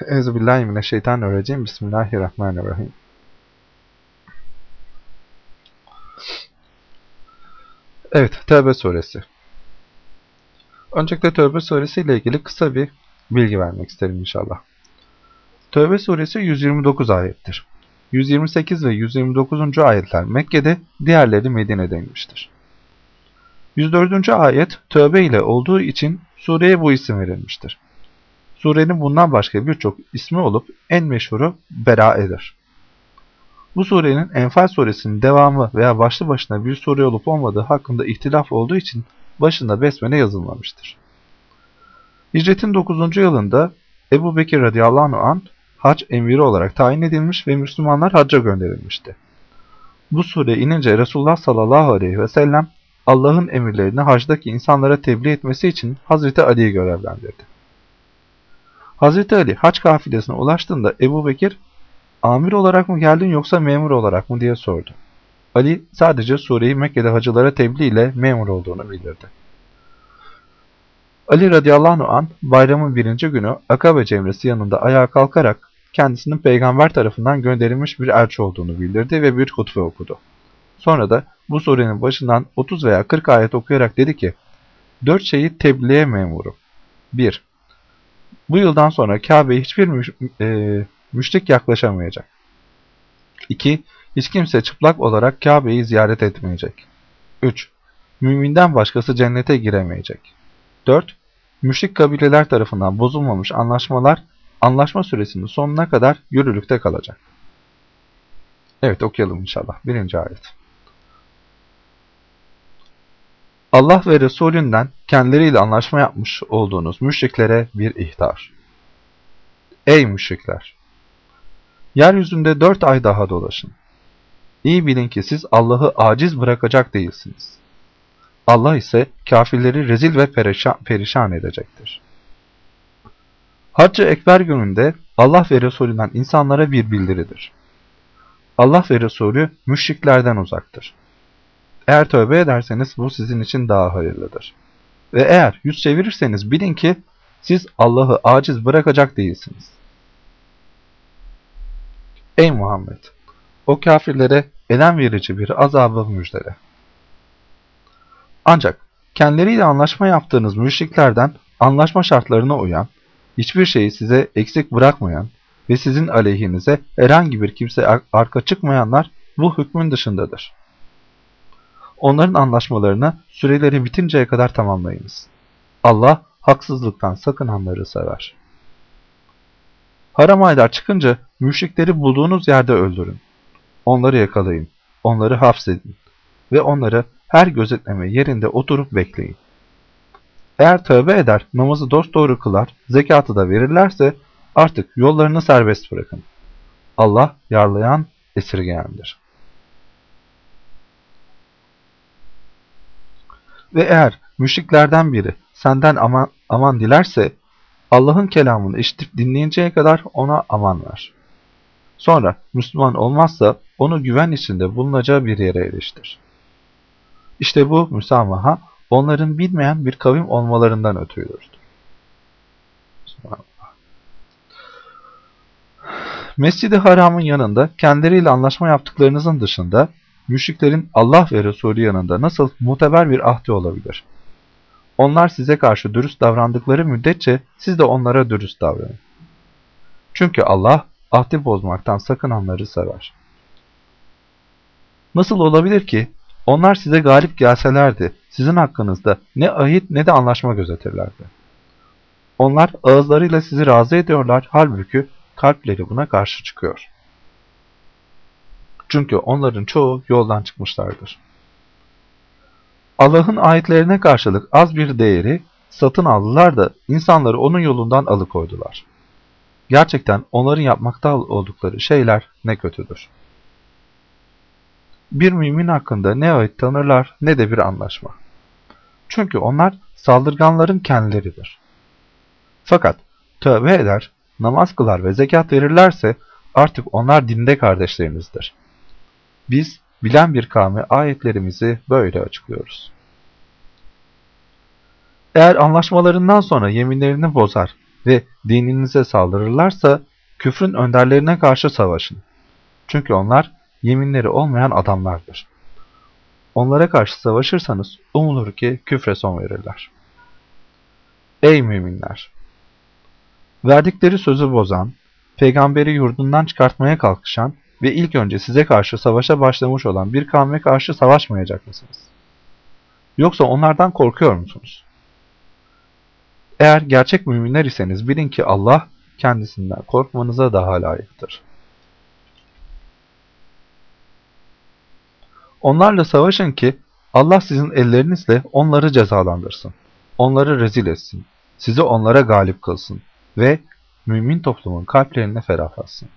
Euzubillahimineşşeytanirracim. Bismillahirrahmanirrahim. Evet, Tevbe suresi. Öncelikle Tevbe suresi ile ilgili kısa bir bilgi vermek isterim inşallah. Tevbe suresi 129 ayettir. 128 ve 129. ayetler Mekke'de, diğerleri Medine'de inmiştir. 104. ayet Tövbe ile olduğu için sureye bu isim verilmiştir. Surenin bundan başka birçok ismi olup en meşhuru Bera'e'dir. Bu surenin Enfal suresinin devamı veya başlı başına bir sure olup olmadığı hakkında ihtilaf olduğu için başında besmele yazılmamıştır. Hicretin 9. yılında Ebu Bekir radıyallahu anh hac emiri olarak tayin edilmiş ve Müslümanlar hacca gönderilmişti. Bu sure inince Resulullah sallallahu aleyhi ve sellem Allah'ın emirlerini hacdaki insanlara tebliğ etmesi için Hazreti Ali'yi görevlendirdi. Hazreti Ali haç kafilesine ulaştığında Ebu Bekir, amir olarak mı geldin yoksa memur olarak mı diye sordu. Ali sadece sureyi Mekke'de hacılara tebliğ ile memur olduğunu bildirdi. Ali radıyallahu an bayramın birinci günü Akabe cemresi yanında ayağa kalkarak kendisinin peygamber tarafından gönderilmiş bir elçi olduğunu bildirdi ve bir hutbe okudu. Sonra da bu surenin başından 30 veya 40 ayet okuyarak dedi ki, Dört şeyi tebliğe memuru. 1. Bu yıldan sonra Kabe'ye hiçbir müş e, müşrik yaklaşamayacak. 2. Hiç kimse çıplak olarak Kabe'yi ziyaret etmeyecek. 3. Müminden başkası cennete giremeyecek. 4. Müşrik kabileler tarafından bozulmamış anlaşmalar anlaşma süresinin sonuna kadar yürürlükte kalacak. Evet okuyalım inşallah. Birinci ayet. Allah ve Resulünden kendileriyle anlaşma yapmış olduğunuz müşriklere bir ihtar. Ey müşrikler! Yeryüzünde dört ay daha dolaşın. İyi bilin ki siz Allah'ı aciz bırakacak değilsiniz. Allah ise kafirleri rezil ve perişan, perişan edecektir. Haccı Ekber gününde Allah ve Resulünden insanlara bir bildiridir. Allah ve Resulü müşriklerden uzaktır. Eğer tövbe ederseniz bu sizin için daha hayırlıdır. Ve eğer yüz çevirirseniz bilin ki siz Allah'ı aciz bırakacak değilsiniz. Ey Muhammed! O kafirlere elem verici bir azabı müjdele. Ancak kendileriyle anlaşma yaptığınız müşriklerden anlaşma şartlarına uyan, hiçbir şeyi size eksik bırakmayan ve sizin aleyhinize herhangi bir kimse arka çıkmayanlar bu hükmün dışındadır. Onların anlaşmalarını süreleri bitinceye kadar tamamlayınız. Allah haksızlıktan sakınanları sever. Haram aylar çıkınca müşrikleri bulduğunuz yerde öldürün. Onları yakalayın, onları hapsedin ve onları her gözetleme yerinde oturup bekleyin. Eğer tövbe eder, namazı dosdoğru kılar, zekatı da verirlerse artık yollarını serbest bırakın. Allah yarlayan, esirgeyendir. Ve eğer müşriklerden biri senden aman, aman dilerse Allah'ın kelamını işitip dinleyinceye kadar ona aman ver. Sonra Müslüman olmazsa onu güven içinde bulunacağı bir yere eriştir. İşte bu müsamaha onların bilmeyen bir kavim olmalarından ötürüdür. Mescid-i Haram'ın yanında kendileriyle anlaşma yaptıklarınızın dışında müşriklerin Allah ve Resulü yanında nasıl muteber bir ahdi olabilir? Onlar size karşı dürüst davrandıkları müddetçe siz de onlara dürüst davranın. Çünkü Allah ahdi bozmaktan sakınanları sever. Nasıl olabilir ki onlar size galip gelselerdi sizin hakkınızda ne ahit ne de anlaşma gözetirlerdi. Onlar ağızlarıyla sizi razı ediyorlar halbuki kalpleri buna karşı çıkıyor. Çünkü onların çoğu yoldan çıkmışlardır. Allah'ın ayetlerine karşılık az bir değeri satın aldılar da insanları onun yolundan alıkoydular. Gerçekten onların yapmakta oldukları şeyler ne kötüdür. Bir mümin hakkında ne ayet tanırlar ne de bir anlaşma. Çünkü onlar saldırganların kendileridir. Fakat tövbe eder, namaz kılar ve zekat verirlerse artık onlar dinde kardeşlerinizdir. Biz bilen bir kavme ayetlerimizi böyle açıklıyoruz. Eğer anlaşmalarından sonra yeminlerini bozar ve dininize saldırırlarsa küfrün önderlerine karşı savaşın. Çünkü onlar yeminleri olmayan adamlardır. Onlara karşı savaşırsanız umulur ki küfre son verirler. Ey müminler! Verdikleri sözü bozan, peygamberi yurdundan çıkartmaya kalkışan ve ilk önce size karşı savaşa başlamış olan bir kavme karşı savaşmayacak mısınız? Yoksa onlardan korkuyor musunuz? Eğer gerçek müminler iseniz bilin ki Allah kendisinden korkmanıza daha layıktır. Onlarla savaşın ki Allah sizin ellerinizle onları cezalandırsın. Onları rezil etsin. Sizi onlara galip kılsın. Ve mümin toplumun kalplerini ferahlatsın.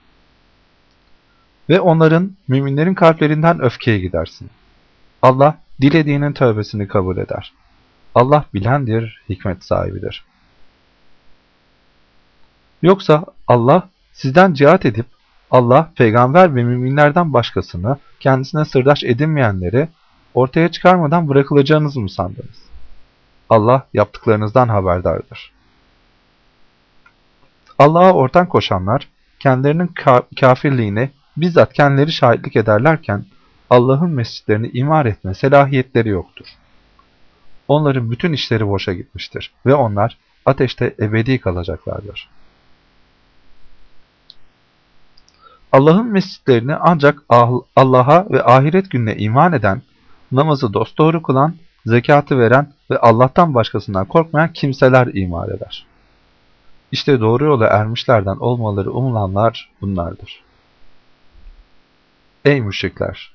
Ve onların, müminlerin kalplerinden öfkeye gidersin. Allah dilediğinin tövbesini kabul eder. Allah bilendir, hikmet sahibidir. Yoksa Allah sizden cihat edip Allah peygamber ve müminlerden başkasını kendisine sırdaş edinmeyenleri ortaya çıkarmadan bırakılacağınız mı sandınız? Allah yaptıklarınızdan haberdardır. Allah'a ortak koşanlar kendilerinin ka kafirliğine bizzat kendileri şahitlik ederlerken Allah'ın mescitlerini imar etme selahiyetleri yoktur. Onların bütün işleri boşa gitmiştir ve onlar ateşte ebedi kalacaklardır. Allah'ın mescitlerini ancak Allah'a ve ahiret gününe iman eden, namazı dosdoğru kılan, zekatı veren ve Allah'tan başkasından korkmayan kimseler imar eder. İşte doğru yola ermişlerden olmaları umulanlar bunlardır. Ey müşrikler!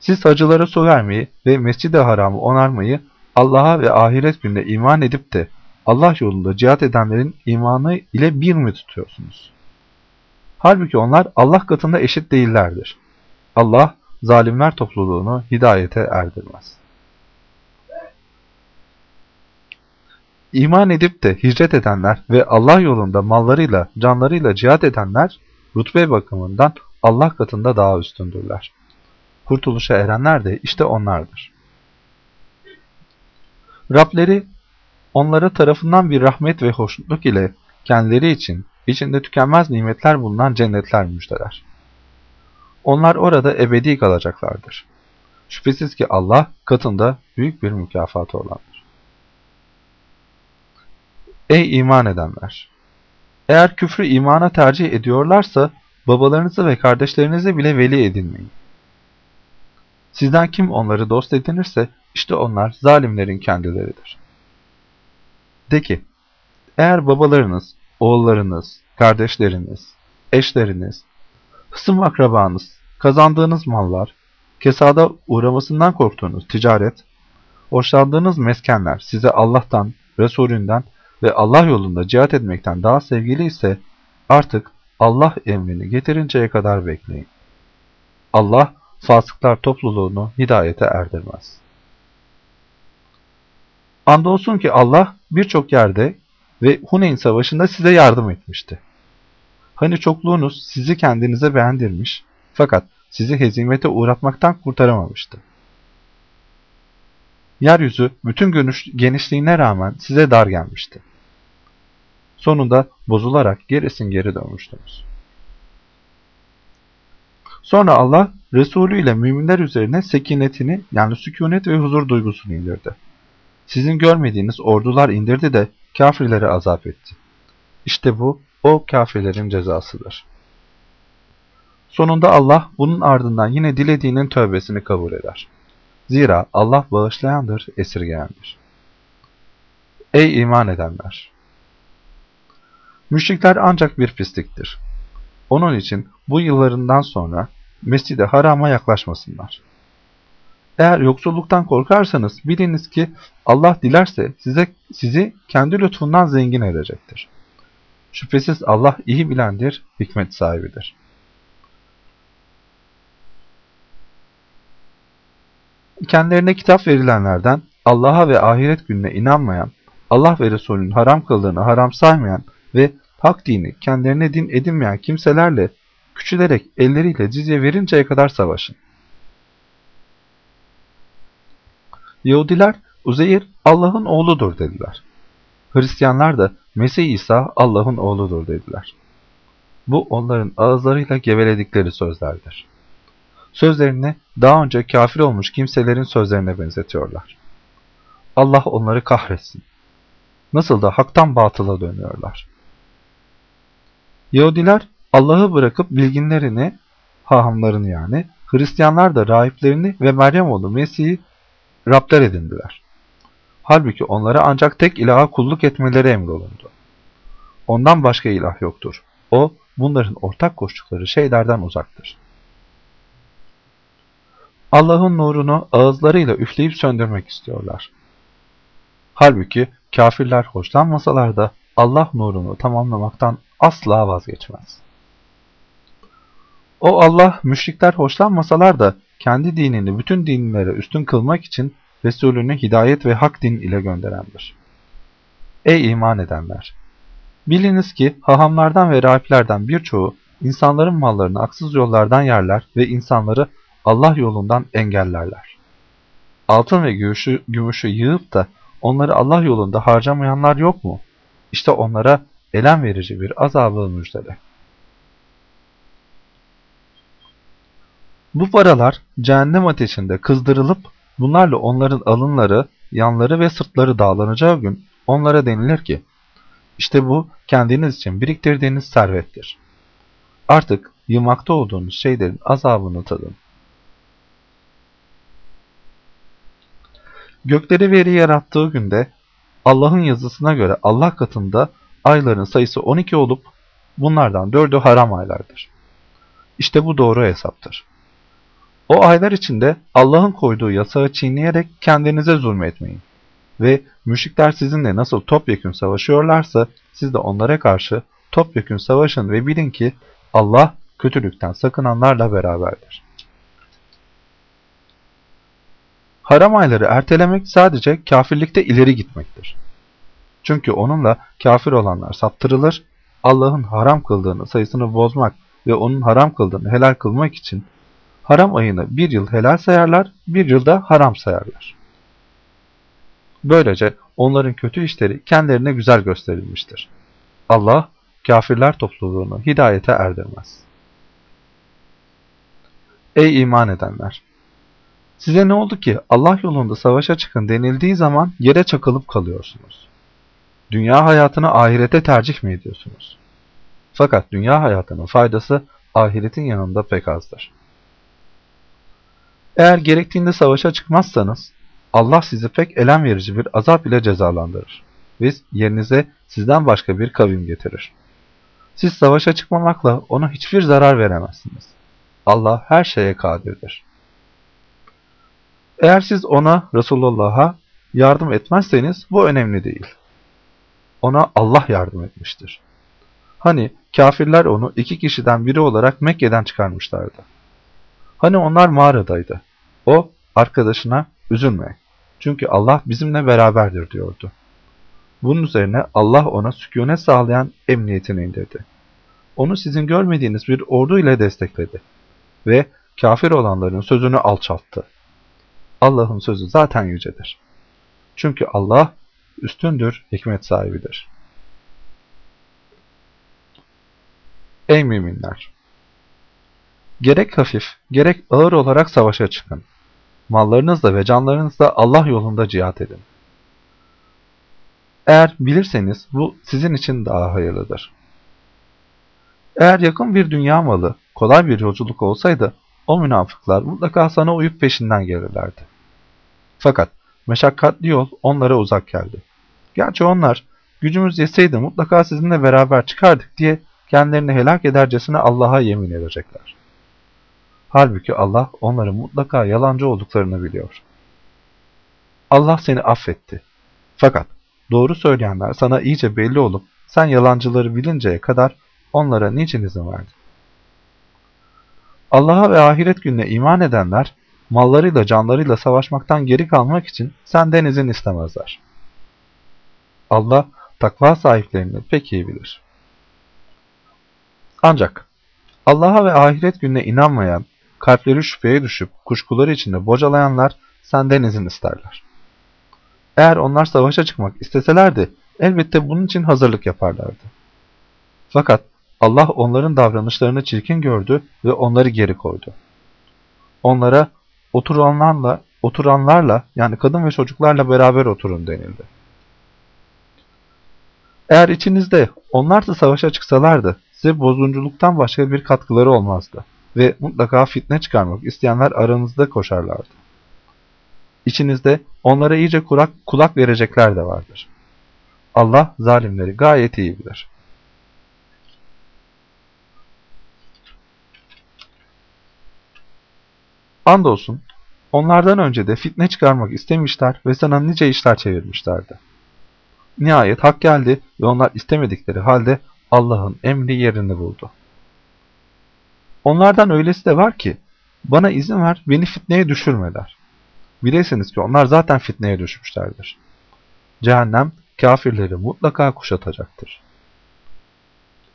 Siz hacılara su vermeyi ve mescid-i haramı onarmayı Allah'a ve ahiret gününe iman edip de Allah yolunda cihat edenlerin imanı ile bir mi tutuyorsunuz? Halbuki onlar Allah katında eşit değillerdir. Allah zalimler topluluğunu hidayete erdirmez. İman edip de hicret edenler ve Allah yolunda mallarıyla, canlarıyla cihat edenler rutbe bakımından Allah katında daha üstündürler. Kurtuluşa erenler de işte onlardır. Rableri onlara tarafından bir rahmet ve hoşnutluk ile kendileri için içinde tükenmez nimetler bulunan cennetler müjdeler. Onlar orada ebedi kalacaklardır. Şüphesiz ki Allah katında büyük bir mükafatı olandır. Ey iman edenler! Eğer küfrü imana tercih ediyorlarsa babalarınızı ve kardeşlerinizi bile veli edinmeyin. Sizden kim onları dost edinirse işte onlar zalimlerin kendileridir. De ki, eğer babalarınız, oğullarınız, kardeşleriniz, eşleriniz, hısım akrabanız, kazandığınız mallar, kesada uğramasından korktuğunuz ticaret, hoşlandığınız meskenler size Allah'tan, Resulünden ve Allah yolunda cihat etmekten daha sevgili ise artık Allah emrini getirinceye kadar bekleyin. Allah fasıklar topluluğunu hidayete erdirmez. Andolsun ki Allah birçok yerde ve Huneyn Savaşı'nda size yardım etmişti. Hani çokluğunuz sizi kendinize beğendirmiş fakat sizi hezimete uğratmaktan kurtaramamıştı. Yeryüzü bütün genişliğine rağmen size dar gelmişti. Sonunda bozularak gerisin geri dönmüştünüz. Sonra Allah Resulü ile müminler üzerine sekinetini yani sükunet ve huzur duygusunu indirdi. Sizin görmediğiniz ordular indirdi de kafirlere azap etti. İşte bu o kafirlerin cezasıdır. Sonunda Allah bunun ardından yine dilediğinin tövbesini kabul eder. Zira Allah bağışlayandır, esirgeyendir. Ey iman edenler! Müşrikler ancak bir pisliktir. Onun için bu yıllarından sonra mescide harama yaklaşmasınlar. Eğer yoksulluktan korkarsanız biliniz ki Allah dilerse size sizi kendi lütfundan zengin edecektir. Şüphesiz Allah iyi bilendir, hikmet sahibidir. Kendilerine kitap verilenlerden Allah'a ve ahiret gününe inanmayan, Allah ve Resulünün haram kıldığını haram saymayan ve hak dini kendilerine din edinmeyen kimselerle küçülerek elleriyle cizye verinceye kadar savaşın. Yahudiler Uzeyir Allah'ın oğludur dediler. Hristiyanlar da Mesih İsa Allah'ın oğludur dediler. Bu onların ağızlarıyla geveledikleri sözlerdir. Sözlerini daha önce kafir olmuş kimselerin sözlerine benzetiyorlar. Allah onları kahretsin. Nasıl da haktan batıla dönüyorlar. Yahudiler Allah'ı bırakıp bilginlerini, hahamlarını yani, Hristiyanlar da rahiplerini ve Meryem oğlu Mesih'i Rabler edindiler. Halbuki onlara ancak tek ilaha kulluk etmeleri emrolundu. Ondan başka ilah yoktur. O, bunların ortak koştukları şeylerden uzaktır. Allah'ın nurunu ağızlarıyla üfleyip söndürmek istiyorlar. Halbuki kafirler hoşlanmasalar da Allah nurunu tamamlamaktan asla vazgeçmez. O Allah müşrikler hoşlanmasalar da kendi dinini bütün dinlere üstün kılmak için Resulünü hidayet ve hak din ile gönderendir. Ey iman edenler! Biliniz ki hahamlardan ve rahiplerden birçoğu insanların mallarını aksız yollardan yerler ve insanları Allah yolundan engellerler. Altın ve gümüşü, gümüşü yığıp da onları Allah yolunda harcamayanlar yok mu? İşte onlara elem verici bir azabı müjdele. Bu paralar cehennem ateşinde kızdırılıp bunlarla onların alınları, yanları ve sırtları dağlanacağı gün onlara denilir ki, işte bu kendiniz için biriktirdiğiniz servettir. Artık yılmakta olduğunuz şeylerin azabını tadın. Gökleri veri yarattığı günde Allah'ın yazısına göre Allah katında ayların sayısı 12 olup bunlardan 4'ü haram aylardır. İşte bu doğru hesaptır. O aylar içinde Allah'ın koyduğu yasağı çiğneyerek kendinize zulmetmeyin. Ve müşrikler sizinle nasıl topyekün savaşıyorlarsa siz de onlara karşı topyekün savaşın ve bilin ki Allah kötülükten sakınanlarla beraberdir. Haram ayları ertelemek sadece kafirlikte ileri gitmektir. Çünkü onunla kafir olanlar saptırılır, Allah'ın haram kıldığını sayısını bozmak ve onun haram kıldığını helal kılmak için haram ayını bir yıl helal sayarlar, bir yılda haram sayarlar. Böylece onların kötü işleri kendilerine güzel gösterilmiştir. Allah kafirler topluluğunu hidayete erdirmez. Ey iman edenler! Size ne oldu ki Allah yolunda savaşa çıkın denildiği zaman yere çakılıp kalıyorsunuz? Dünya hayatını ahirete tercih mi ediyorsunuz? Fakat dünya hayatının faydası ahiretin yanında pek azdır. Eğer gerektiğinde savaşa çıkmazsanız Allah sizi pek elem verici bir azap ile cezalandırır ve yerinize sizden başka bir kavim getirir. Siz savaşa çıkmamakla ona hiçbir zarar veremezsiniz. Allah her şeye kadirdir. Eğer siz ona, Resulullah'a yardım etmezseniz bu önemli değil. Ona Allah yardım etmiştir. Hani kafirler onu iki kişiden biri olarak Mekke'den çıkarmışlardı. Hani onlar mağaradaydı. O arkadaşına üzülme. Çünkü Allah bizimle beraberdir diyordu. Bunun üzerine Allah ona sükunet sağlayan emniyetini indirdi. Onu sizin görmediğiniz bir ordu ile destekledi. Ve kafir olanların sözünü alçalttı. Allah'ın sözü zaten yücedir. Çünkü Allah üstündür, hikmet sahibidir. Ey müminler! Gerek hafif, gerek ağır olarak savaşa çıkın. Mallarınızla ve canlarınızla Allah yolunda cihat edin. Eğer bilirseniz bu sizin için daha hayırlıdır. Eğer yakın bir dünya malı, kolay bir yolculuk olsaydı, o münafıklar mutlaka sana uyup peşinden gelirlerdi. Fakat meşakkatli yol onlara uzak geldi. Gerçi onlar, gücümüz yetseydi mutlaka sizinle beraber çıkardık diye kendilerini helak edercesine Allah'a yemin edecekler. Halbuki Allah onların mutlaka yalancı olduklarını biliyor. Allah seni affetti. Fakat doğru söyleyenler sana iyice belli olup sen yalancıları bilinceye kadar onlara niçin izin verdin? Allah'a ve ahiret gününe iman edenler mallarıyla canlarıyla savaşmaktan geri kalmak için senden izin istemezler. Allah takva sahiplerini pek iyi bilir. Ancak Allah'a ve ahiret gününe inanmayan, kalpleri şüpheye düşüp kuşkuları içinde bocalayanlar senden izin isterler. Eğer onlar savaşa çıkmak isteselerdi elbette bunun için hazırlık yaparlardı. Fakat Allah onların davranışlarını çirkin gördü ve onları geri koydu. Onlara oturanlarla, oturanlarla yani kadın ve çocuklarla beraber oturun denildi. Eğer içinizde onlar da savaşa çıksalardı size bozunculuktan başka bir katkıları olmazdı ve mutlaka fitne çıkarmak isteyenler aranızda koşarlardı. İçinizde onlara iyice kulak, kulak verecekler de vardır. Allah zalimleri gayet iyi bilir. Andolsun onlardan önce de fitne çıkarmak istemişler ve sana nice işler çevirmişlerdi. Nihayet hak geldi ve onlar istemedikleri halde Allah'ın emri yerini buldu. Onlardan öylesi de var ki, bana izin ver, beni fitneye düşürmeler. Bilesiniz ki onlar zaten fitneye düşmüşlerdir. Cehennem kafirleri mutlaka kuşatacaktır.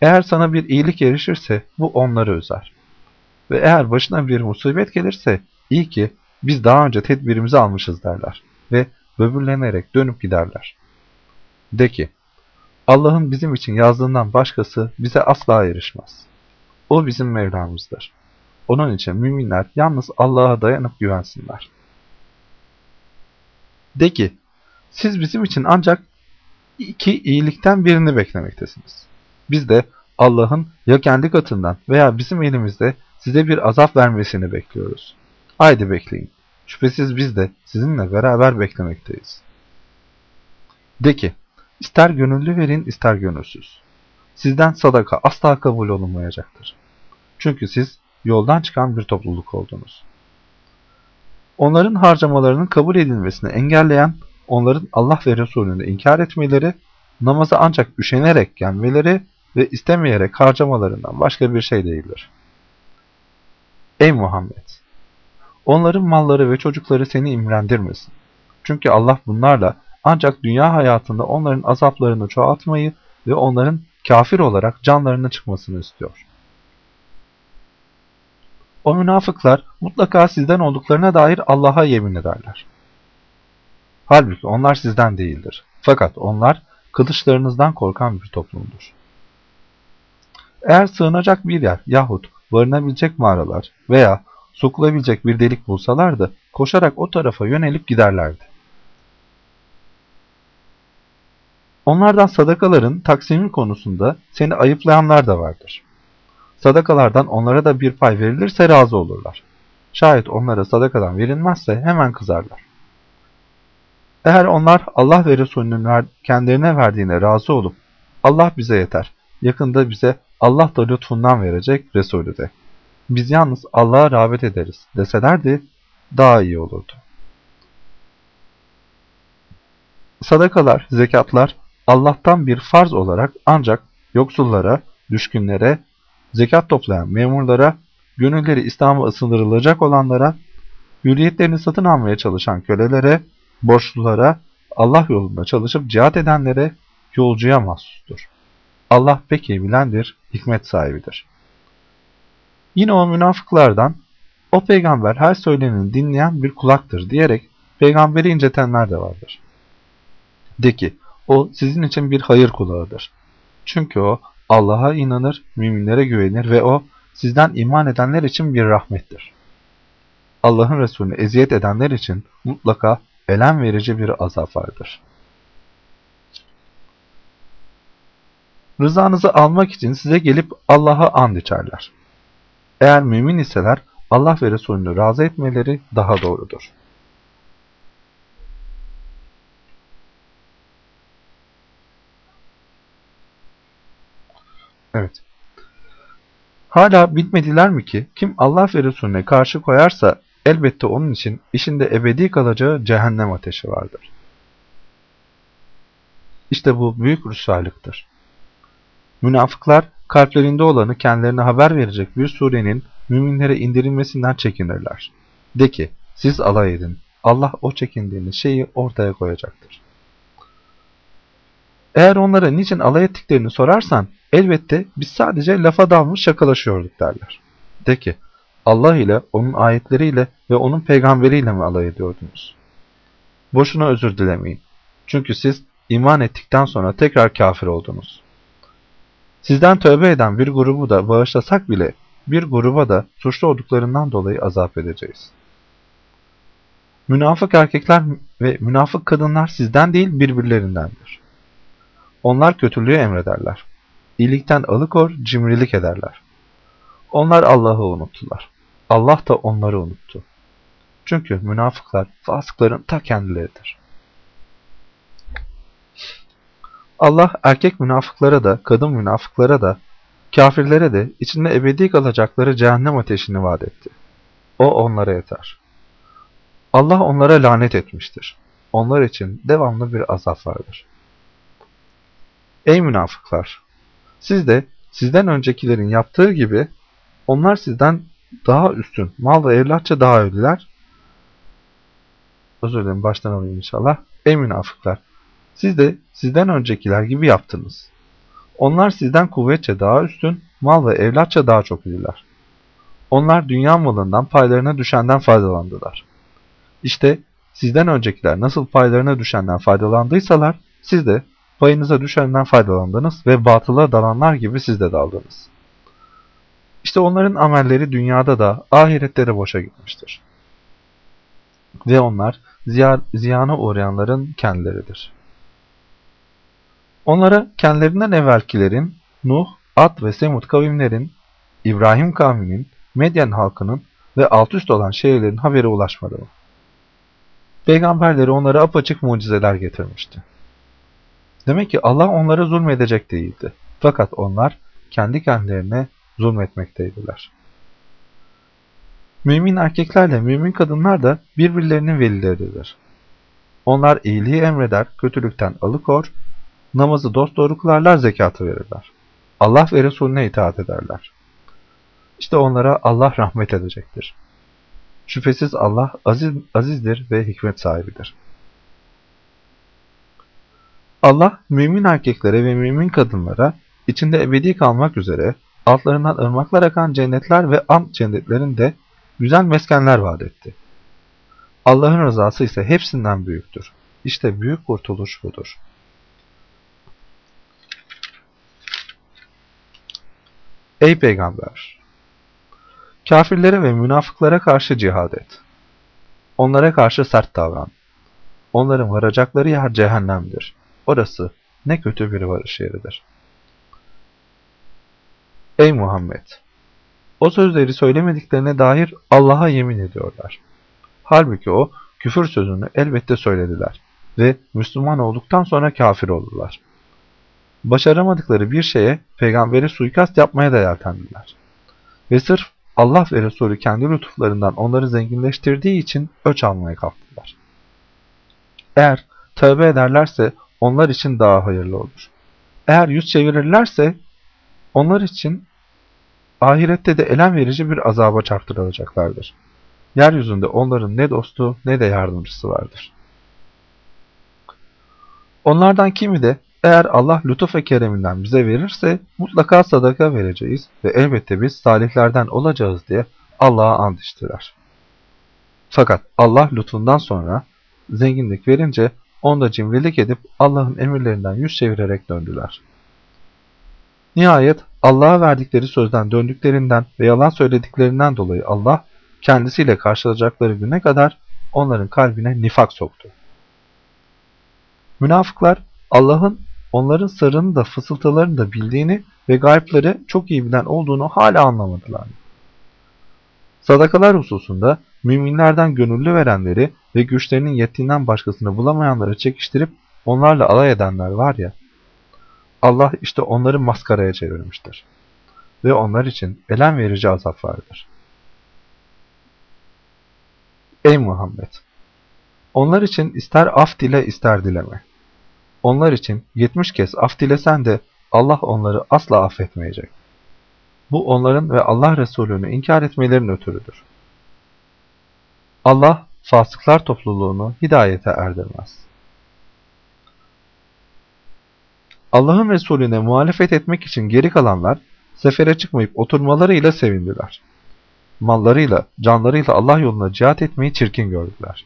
Eğer sana bir iyilik erişirse bu onları üzer. Ve eğer başına bir musibet gelirse iyi ki biz daha önce tedbirimizi almışız derler ve böbürlenerek dönüp giderler. De ki, Allah'ın bizim için yazdığından başkası bize asla erişmez. O bizim Mevlamızdır. Onun için müminler yalnız Allah'a dayanıp güvensinler. De ki, siz bizim için ancak iki iyilikten birini beklemektesiniz. Biz de Allah'ın ya kendi katından veya bizim elimizde size bir azap vermesini bekliyoruz. Haydi bekleyin. Şüphesiz biz de sizinle beraber beklemekteyiz. De ki, ister gönüllü verin ister gönülsüz. Sizden sadaka asla kabul olunmayacaktır. Çünkü siz yoldan çıkan bir topluluk oldunuz. Onların harcamalarının kabul edilmesini engelleyen, onların Allah ve Resulünü inkar etmeleri, namaza ancak üşenerek gelmeleri ve istemeyerek harcamalarından başka bir şey değildir. Ey Muhammed! Onların malları ve çocukları seni imrendirmesin. Çünkü Allah bunlarla ancak dünya hayatında onların azaplarını çoğaltmayı ve onların kafir olarak canlarına çıkmasını istiyor. O münafıklar mutlaka sizden olduklarına dair Allah'a yemin ederler. Halbuki onlar sizden değildir. Fakat onlar kılıçlarınızdan korkan bir toplumdur. Eğer sığınacak bir yer yahut barınabilecek mağaralar veya sokulabilecek bir delik bulsalardı koşarak o tarafa yönelip giderlerdi. Onlardan sadakaların taksimi konusunda seni ayıplayanlar da vardır. Sadakalardan onlara da bir pay verilirse razı olurlar. Şayet onlara sadakadan verilmezse hemen kızarlar. Eğer onlar Allah ve Resulünün kendilerine verdiğine razı olup Allah bize yeter, yakında bize Allah da lütfundan verecek Resulü de. Biz yalnız Allah'a rağbet ederiz deselerdi daha iyi olurdu. Sadakalar, zekatlar Allah'tan bir farz olarak ancak yoksullara, düşkünlere, zekat toplayan memurlara, gönülleri İslam'a ısındırılacak olanlara, hürriyetlerini satın almaya çalışan kölelere, borçlulara, Allah yolunda çalışıp cihat edenlere, yolcuya mahsustur. Allah pek iyi bilendir, hikmet sahibidir. Yine o münafıklardan, o peygamber her söyleneni dinleyen bir kulaktır diyerek peygamberi incetenler de vardır. De ki, o sizin için bir hayır kulağıdır. Çünkü o Allah'a inanır, müminlere güvenir ve o sizden iman edenler için bir rahmettir. Allah'ın Resulüne eziyet edenler için mutlaka elem verici bir azap vardır. Rızanızı almak için size gelip Allah'a and içerler. Eğer mümin iseler Allah ve Resulünü razı etmeleri daha doğrudur. Evet. Hala bilmediler mi ki kim Allah ve Resulüne karşı koyarsa elbette onun için işinde ebedi kalacağı cehennem ateşi vardır. İşte bu büyük rüsvalıktır. Münafıklar kalplerinde olanı kendilerine haber verecek bir surenin müminlere indirilmesinden çekinirler. De ki siz alay edin. Allah o çekindiğiniz şeyi ortaya koyacaktır. Eğer onlara niçin alay ettiklerini sorarsan elbette biz sadece lafa dalmış şakalaşıyorduk derler. De ki Allah ile, onun ayetleriyle ve onun peygamberiyle mi alay ediyordunuz? Boşuna özür dilemeyin. Çünkü siz iman ettikten sonra tekrar kafir oldunuz. Sizden tövbe eden bir grubu da bağışlasak bile bir gruba da suçlu olduklarından dolayı azap edeceğiz. Münafık erkekler ve münafık kadınlar sizden değil birbirlerindendir. Onlar kötülüğü emrederler. İyilikten alıkor, cimrilik ederler. Onlar Allah'ı unuttular. Allah da onları unuttu. Çünkü münafıklar fasıkların ta kendileridir. Allah erkek münafıklara da, kadın münafıklara da, kafirlere de içinde ebedi kalacakları cehennem ateşini vaat etti. O onlara yeter. Allah onlara lanet etmiştir. Onlar için devamlı bir azap vardır. Ey münafıklar! Siz de sizden öncekilerin yaptığı gibi onlar sizden daha üstün, mal ve evlatça daha övdüler. Özür dilerim baştan alayım inşallah. Ey münafıklar! Siz de sizden öncekiler gibi yaptınız. Onlar sizden kuvvetçe daha üstün, mal ve evlatça daha çok iyiler. Onlar dünya malından paylarına düşenden faydalandılar. İşte sizden öncekiler nasıl paylarına düşenden faydalandıysalar, siz de payınıza düşenden faydalandınız ve batıla dalanlar gibi siz de daldınız. İşte onların amelleri dünyada da ahirette boşa gitmiştir. Ve onlar ziyana uğrayanların kendileridir. Onlara kendilerinden evvelkilerin, Nuh, Ad ve Semud kavimlerin, İbrahim kavminin, Medyen halkının ve alt üst olan şehirlerin haberi ulaşmadı? Peygamberleri onlara apaçık mucizeler getirmişti. Demek ki Allah onlara zulmedecek değildi. Fakat onlar kendi kendilerine zulmetmekteydiler. Mümin erkeklerle mümin kadınlar da birbirlerinin velileridir. Onlar iyiliği emreder, kötülükten alıkor, namazı dosdoğru kılarlar, zekatı verirler. Allah ve Resulüne itaat ederler. İşte onlara Allah rahmet edecektir. Şüphesiz Allah aziz, azizdir ve hikmet sahibidir. Allah mümin erkeklere ve mümin kadınlara içinde ebedi kalmak üzere altlarından ırmaklar akan cennetler ve ant cennetlerinde güzel meskenler vaat etti. Allah'ın rızası ise hepsinden büyüktür. İşte büyük kurtuluş budur. Ey Peygamber! Kafirlere ve münafıklara karşı cihad et. Onlara karşı sert davran. Onların varacakları yer cehennemdir. Orası ne kötü bir varış yeridir. Ey Muhammed! O sözleri söylemediklerine dair Allah'a yemin ediyorlar. Halbuki o küfür sözünü elbette söylediler ve Müslüman olduktan sonra kafir oldular. Başaramadıkları bir şeye peygamberi suikast yapmaya da yeltendiler. Ve sırf Allah ve Resulü kendi lütuflarından onları zenginleştirdiği için öç almaya kalktılar. Eğer tövbe ederlerse onlar için daha hayırlı olur. Eğer yüz çevirirlerse onlar için ahirette de elem verici bir azaba çarptırılacaklardır. Yeryüzünde onların ne dostu ne de yardımcısı vardır. Onlardan kimi de eğer Allah lütuf ve kereminden bize verirse mutlaka sadaka vereceğiz ve elbette biz salihlerden olacağız diye Allah'a and içtiler. Fakat Allah lütfundan sonra zenginlik verince onda cimrilik edip Allah'ın emirlerinden yüz çevirerek döndüler. Nihayet Allah'a verdikleri sözden döndüklerinden ve yalan söylediklerinden dolayı Allah kendisiyle karşılayacakları güne kadar onların kalbine nifak soktu. Münafıklar Allah'ın onların sırrını da fısıltılarını da bildiğini ve gayipleri çok iyi bilen olduğunu hala anlamadılar. Sadakalar hususunda müminlerden gönüllü verenleri ve güçlerinin yettiğinden başkasını bulamayanları çekiştirip onlarla alay edenler var ya, Allah işte onları maskaraya çevirmiştir. Ve onlar için elem verici azap vardır. Ey Muhammed! Onlar için ister af dile ister dileme. Onlar için yetmiş kez af dilesen de Allah onları asla affetmeyecek. Bu onların ve Allah Resulü'nü inkar etmelerinin ötürüdür. Allah fasıklar topluluğunu hidayete erdirmez. Allah'ın Resulüne muhalefet etmek için geri kalanlar sefere çıkmayıp oturmalarıyla sevindiler. Mallarıyla, canlarıyla Allah yoluna cihat etmeyi çirkin gördüler.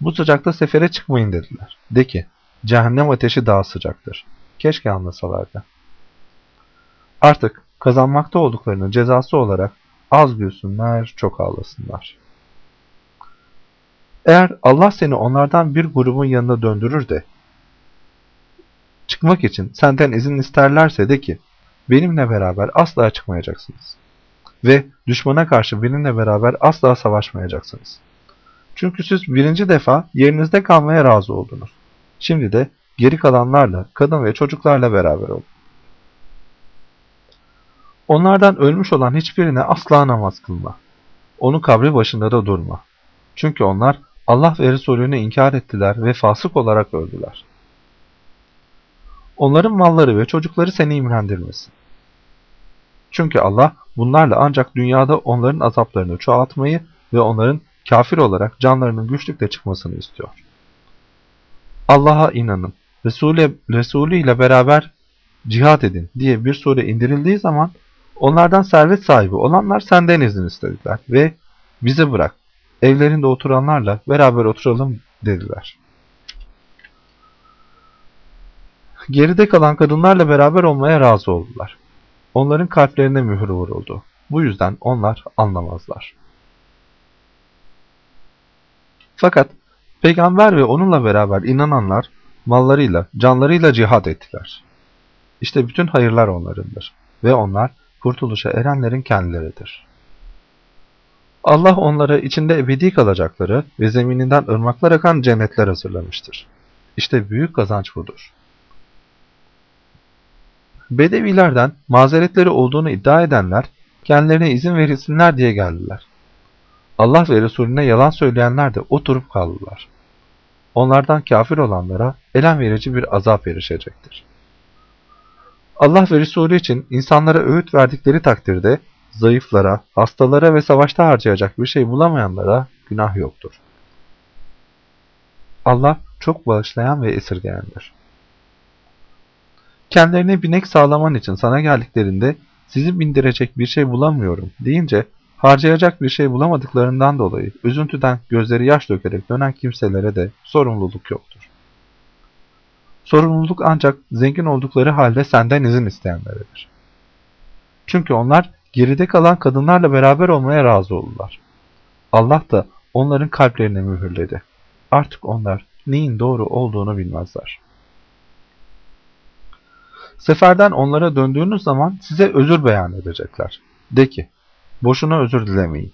Bu sıcakta sefere çıkmayın dediler. De ki, cehennem ateşi daha sıcaktır. Keşke anlasalardı. Artık kazanmakta olduklarının cezası olarak az gülsünler, çok ağlasınlar. Eğer Allah seni onlardan bir grubun yanına döndürür de çıkmak için senden izin isterlerse de ki benimle beraber asla çıkmayacaksınız. Ve düşmana karşı benimle beraber asla savaşmayacaksınız. Çünkü siz birinci defa yerinizde kalmaya razı oldunuz. Şimdi de geri kalanlarla, kadın ve çocuklarla beraber olun. Onlardan ölmüş olan hiçbirine asla namaz kılma. Onu kabri başında da durma. Çünkü onlar Allah ve Resulünü inkar ettiler ve fasık olarak öldüler. Onların malları ve çocukları seni imrendirmesin. Çünkü Allah bunlarla ancak dünyada onların azaplarını çoğaltmayı ve onların kafir olarak canlarının güçlükle çıkmasını istiyor. Allah'a inanın, Resulü, Resulü ile beraber cihad edin diye bir sure indirildiği zaman onlardan servet sahibi olanlar senden izin istediler ve bize bırak, evlerinde oturanlarla beraber oturalım dediler. Geride kalan kadınlarla beraber olmaya razı oldular. Onların kalplerine mühür vuruldu. Bu yüzden onlar anlamazlar. Fakat peygamber ve onunla beraber inananlar mallarıyla, canlarıyla cihad ettiler. İşte bütün hayırlar onlarındır ve onlar kurtuluşa erenlerin kendileridir. Allah onlara içinde ebedi kalacakları ve zemininden ırmaklar akan cennetler hazırlamıştır. İşte büyük kazanç budur. Bedevilerden mazeretleri olduğunu iddia edenler kendilerine izin verilsinler diye geldiler. Allah ve Resulüne yalan söyleyenler de oturup kaldılar. Onlardan kafir olanlara elem verici bir azap erişecektir. Allah ve Resulü için insanlara öğüt verdikleri takdirde zayıflara, hastalara ve savaşta harcayacak bir şey bulamayanlara günah yoktur. Allah çok bağışlayan ve esirgeyendir. Kendilerine binek sağlaman için sana geldiklerinde sizi bindirecek bir şey bulamıyorum deyince harcayacak bir şey bulamadıklarından dolayı üzüntüden gözleri yaş dökerek dönen kimselere de sorumluluk yoktur. Sorumluluk ancak zengin oldukları halde senden izin isteyenleredir. Çünkü onlar geride kalan kadınlarla beraber olmaya razı oldular. Allah da onların kalplerini mühürledi. Artık onlar neyin doğru olduğunu bilmezler. Seferden onlara döndüğünüz zaman size özür beyan edecekler. De ki, boşuna özür dilemeyin.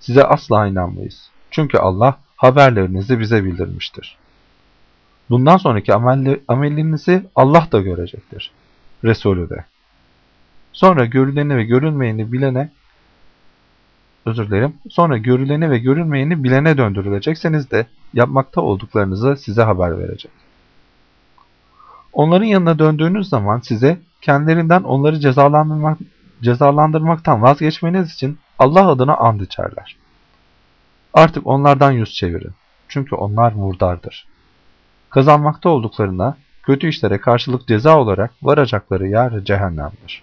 Size asla inanmayız. Çünkü Allah haberlerinizi bize bildirmiştir. Bundan sonraki amelinizi Allah da görecektir. Resulü de. Sonra görüleni ve görünmeyeni bilene özür dilerim. Sonra görüleni ve görünmeyeni bilene döndürülecekseniz de yapmakta olduklarınızı size haber verecek. Onların yanına döndüğünüz zaman size kendilerinden onları cezalandırmak, cezalandırmaktan vazgeçmeniz için Allah adına and içerler. Artık onlardan yüz çevirin. Çünkü onlar murdardır. Kazanmakta olduklarına, kötü işlere karşılık ceza olarak varacakları yer cehennemdir.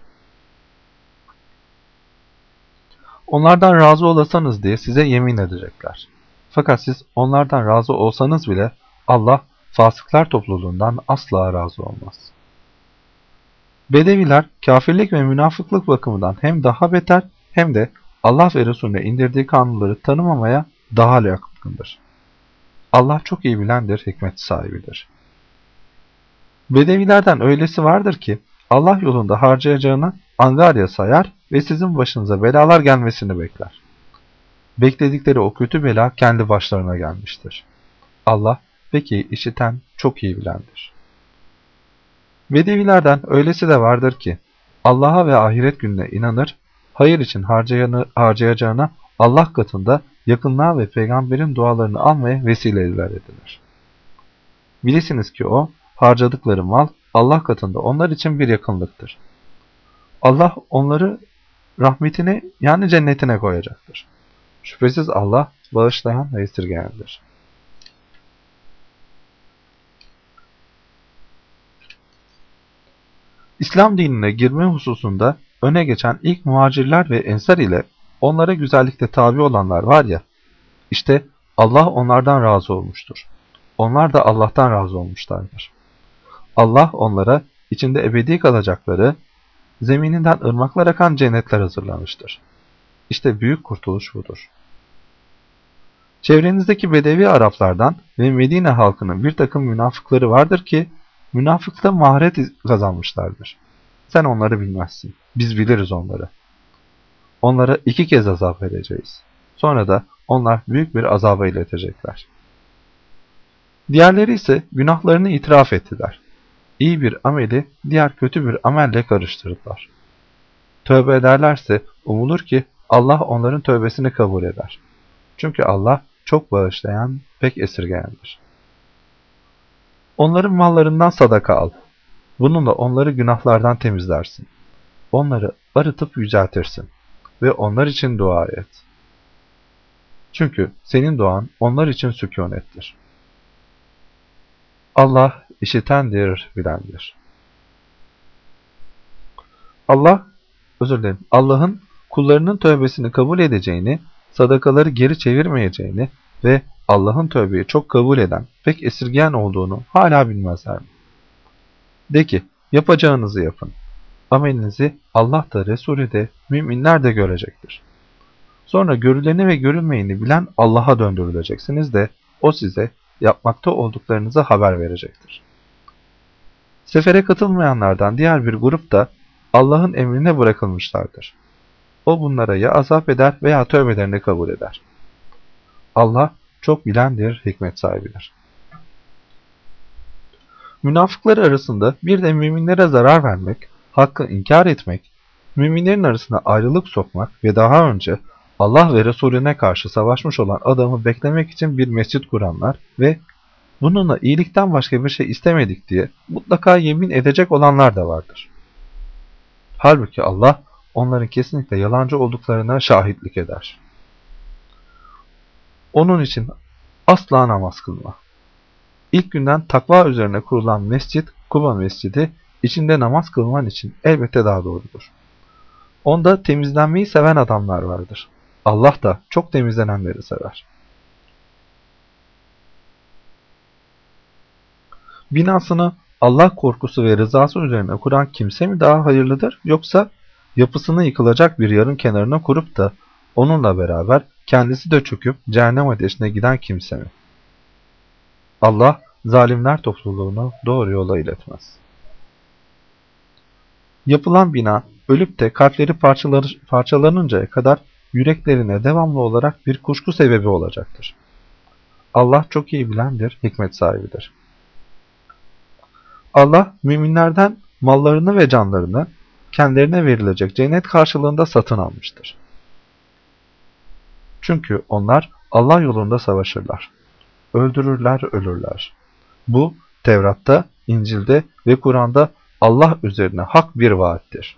Onlardan razı olasanız diye size yemin edecekler. Fakat siz onlardan razı olsanız bile Allah fasıklar topluluğundan asla razı olmaz. Bedeviler kafirlik ve münafıklık bakımından hem daha beter hem de Allah ve Resulüne indirdiği kanunları tanımamaya daha yakındır. Allah çok iyi bilendir, hikmet sahibidir. Bedevilerden öylesi vardır ki Allah yolunda harcayacağını angarya sayar ve sizin başınıza belalar gelmesini bekler. Bekledikleri o kötü bela kendi başlarına gelmiştir. Allah peki işiten çok iyi bilendir. Bedevilerden öylesi de vardır ki Allah'a ve ahiret gününe inanır, hayır için harcayacağına Allah katında yakınlığa ve peygamberin dualarını almaya vesileler edilir. Bilesiniz ki o, harcadıkları mal Allah katında onlar için bir yakınlıktır. Allah onları rahmetine yani cennetine koyacaktır. Şüphesiz Allah bağışlayan ve esirgeyendir. İslam dinine girme hususunda öne geçen ilk muhacirler ve ensar ile onlara güzellikte tabi olanlar var ya, işte Allah onlardan razı olmuştur. Onlar da Allah'tan razı olmuşlardır. Allah onlara içinde ebedi kalacakları, zemininden ırmaklar akan cennetler hazırlamıştır. İşte büyük kurtuluş budur. Çevrenizdeki Bedevi Araplardan ve Medine halkının bir takım münafıkları vardır ki, münafıkta maharet kazanmışlardır. Sen onları bilmezsin. Biz biliriz onları. Onlara iki kez azap vereceğiz. Sonra da onlar büyük bir azaba iletecekler. Diğerleri ise günahlarını itiraf ettiler. İyi bir ameli diğer kötü bir amelle karıştırdılar. Tövbe ederlerse umulur ki Allah onların tövbesini kabul eder. Çünkü Allah çok bağışlayan, pek esirgeyendir. Onların mallarından sadaka al. Bununla onları günahlardan temizlersin. Onları arıtıp yüceltirsin ve onlar için dua et. Çünkü senin duan onlar için sükunettir. Allah işitendir, bilendir. Allah, özür dilerim, Allah'ın kullarının tövbesini kabul edeceğini, sadakaları geri çevirmeyeceğini ve Allah'ın tövbeyi çok kabul eden, pek esirgeyen olduğunu hala bilmezler mi? De ki, yapacağınızı yapın. Amelinizi Allah da, Resulü de, müminler de görecektir. Sonra görüleni ve görülmeyeni bilen Allah'a döndürüleceksiniz de, O size yapmakta olduklarınıza haber verecektir. Sefere katılmayanlardan diğer bir grup da Allah'ın emrine bırakılmışlardır. O bunlara ya azap eder veya tövbelerini kabul eder. Allah çok bilendir, hikmet sahibidir. Münafıklar arasında bir de müminlere zarar vermek, hakkı inkar etmek, müminlerin arasına ayrılık sokmak ve daha önce Allah ve Resulüne karşı savaşmış olan adamı beklemek için bir mescit kuranlar ve bununla iyilikten başka bir şey istemedik diye mutlaka yemin edecek olanlar da vardır. Halbuki Allah onların kesinlikle yalancı olduklarına şahitlik eder. Onun için asla namaz kılma. İlk günden takva üzerine kurulan mescit, Kuba Mescidi, içinde namaz kılman için elbette daha doğrudur. Onda temizlenmeyi seven adamlar vardır. Allah da çok temizlenenleri sever. Binasını Allah korkusu ve rızası üzerine kuran kimse mi daha hayırlıdır yoksa yapısını yıkılacak bir yarın kenarına kurup da onunla beraber kendisi de çöküp cehennem ateşine giden kimse mi? Allah zalimler topluluğunu doğru yola iletmez. Yapılan bina ölüp de kalpleri parçalanıncaya kadar yüreklerine devamlı olarak bir kuşku sebebi olacaktır. Allah çok iyi bilendir, hikmet sahibidir. Allah müminlerden mallarını ve canlarını kendilerine verilecek cennet karşılığında satın almıştır. Çünkü onlar Allah yolunda savaşırlar. Öldürürler, ölürler. Bu Tevrat'ta, İncil'de ve Kur'an'da Allah üzerine hak bir vaattir.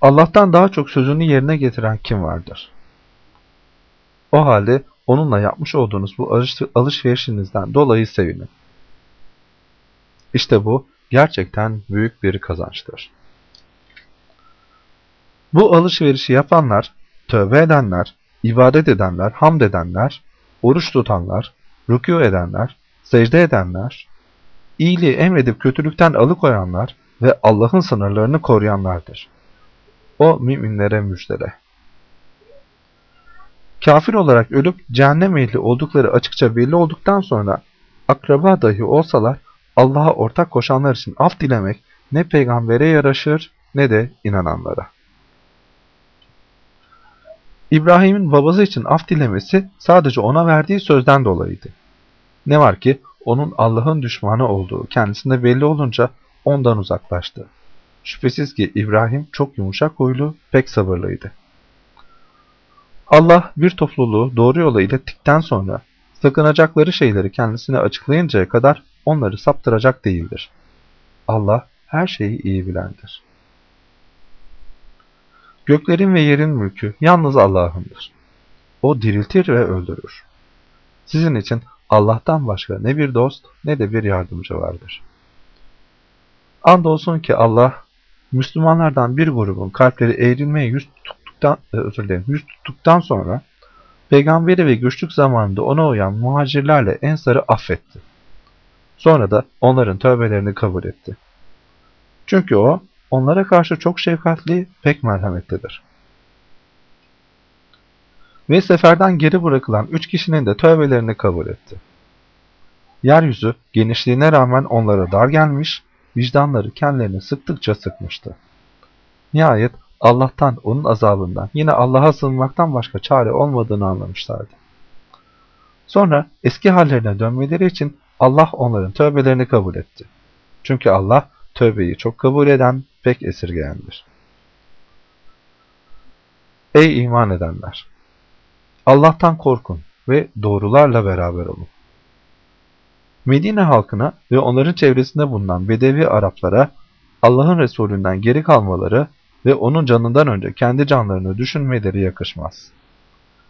Allah'tan daha çok sözünü yerine getiren kim vardır? O halde onunla yapmış olduğunuz bu alışverişinizden dolayı sevinin. İşte bu gerçekten büyük bir kazançtır. Bu alışverişi yapanlar, tövbe edenler, ibadet edenler, hamd edenler, oruç tutanlar, rükû edenler, secde edenler, iyiliği emredip kötülükten alıkoyanlar ve Allah'ın sınırlarını koruyanlardır. O müminlere müjdele. Kafir olarak ölüp cehennem ehli oldukları açıkça belli olduktan sonra akraba dahi olsalar Allah'a ortak koşanlar için af dilemek ne peygambere yaraşır ne de inananlara. İbrahim'in babası için af dilemesi sadece ona verdiği sözden dolayıydı. Ne var ki onun Allah'ın düşmanı olduğu kendisinde belli olunca ondan uzaklaştı. Şüphesiz ki İbrahim çok yumuşak huylu, pek sabırlıydı. Allah bir topluluğu doğru yola ilettikten sonra sakınacakları şeyleri kendisine açıklayıncaya kadar onları saptıracak değildir. Allah her şeyi iyi bilendir. Göklerin ve yerin mülkü yalnız Allah'ındır. O diriltir ve öldürür. Sizin için Allah'tan başka ne bir dost ne de bir yardımcı vardır. Andolsun ki Allah Müslümanlardan bir grubun kalpleri eğrilmeye yüz tuttuktan, e, özür dilerim, yüz tuttuktan sonra peygamberi ve güçlük zamanında ona uyan muhacirlerle Ensar'ı affetti. Sonra da onların tövbelerini kabul etti. Çünkü o onlara karşı çok şefkatli, pek merhametlidir. Ve seferden geri bırakılan üç kişinin de tövbelerini kabul etti. Yeryüzü genişliğine rağmen onlara dar gelmiş, vicdanları kendilerini sıktıkça sıkmıştı. Nihayet Allah'tan, onun azabından, yine Allah'a sığınmaktan başka çare olmadığını anlamışlardı. Sonra eski hallerine dönmeleri için Allah onların tövbelerini kabul etti. Çünkü Allah tövbeyi çok kabul eden, pek esirgeyendir. Ey iman edenler! Allah'tan korkun ve doğrularla beraber olun. Medine halkına ve onların çevresinde bulunan Bedevi Araplara Allah'ın Resulünden geri kalmaları ve onun canından önce kendi canlarını düşünmeleri yakışmaz.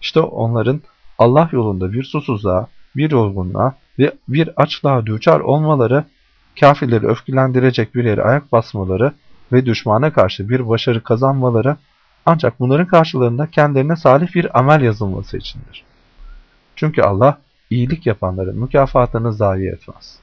İşte onların Allah yolunda bir susuzluğa, bir yorgunluğa ve bir açlığa düçar olmaları, kafirleri öfkelendirecek bir yere ayak basmaları ve düşmana karşı bir başarı kazanmaları ancak bunların karşılığında kendilerine salih bir amel yazılması içindir. Çünkü Allah iyilik yapanların mükafatını zayi etmez.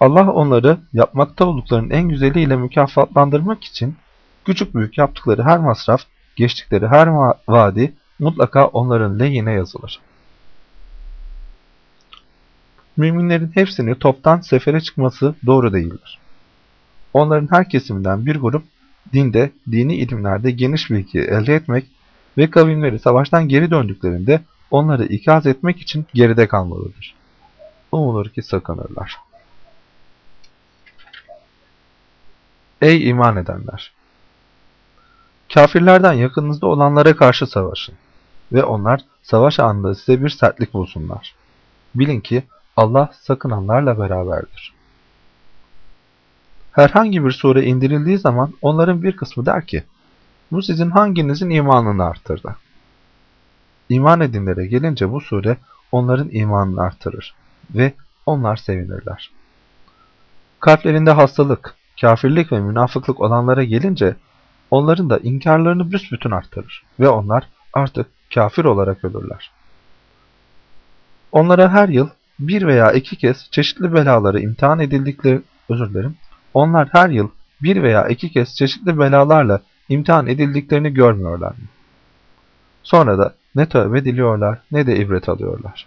Allah onları yapmakta olduklarının en güzeliyle mükafatlandırmak için küçük büyük yaptıkları her masraf, geçtikleri her vadi mutlaka onların lehine yazılır. Müminlerin hepsini toptan sefere çıkması doğru değildir. Onların her kesiminden bir grup dinde, dini ilimlerde geniş bilgi elde etmek ve kavimleri savaştan geri döndüklerinde onları ikaz etmek için geride kalmalıdır. Umulur ki sakınırlar. Ey iman edenler! Kafirlerden yakınınızda olanlara karşı savaşın ve onlar savaş anında size bir sertlik bulsunlar. Bilin ki Allah sakınanlarla beraberdir. Herhangi bir sure indirildiği zaman onların bir kısmı der ki, bu sizin hanginizin imanını arttırdı? İman edinlere gelince bu sure onların imanını artırır ve onlar sevinirler. Kalplerinde hastalık, kafirlik ve münafıklık olanlara gelince onların da inkarlarını büsbütün arttırır ve onlar artık kafir olarak ölürler. Onlara her yıl bir veya iki kez çeşitli belaları imtihan edildikleri, özür dilerim, onlar her yıl bir veya iki kez çeşitli belalarla imtihan edildiklerini görmüyorlar mı? Sonra da ne tövbe diliyorlar ne de ibret alıyorlar.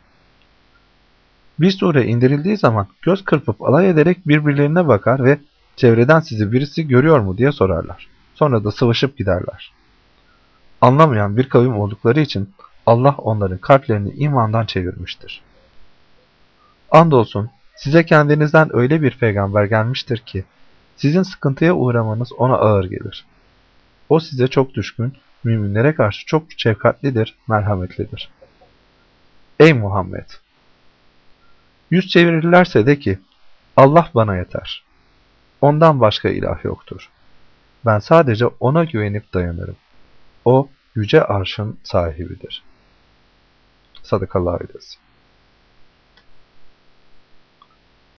Bir sure indirildiği zaman göz kırpıp alay ederek birbirlerine bakar ve çevreden sizi birisi görüyor mu diye sorarlar. Sonra da sıvışıp giderler. Anlamayan bir kavim oldukları için Allah onların kalplerini imandan çevirmiştir. Andolsun size kendinizden öyle bir peygamber gelmiştir ki sizin sıkıntıya uğramanız ona ağır gelir. O size çok düşkün, müminlere karşı çok şefkatlidir, merhametlidir. Ey Muhammed! Yüz çevirirlerse de ki, Allah bana yeter. Ondan başka ilah yoktur. Ben sadece ona güvenip dayanırım. O, yüce arşın sahibidir. Sadakallahu aleyhi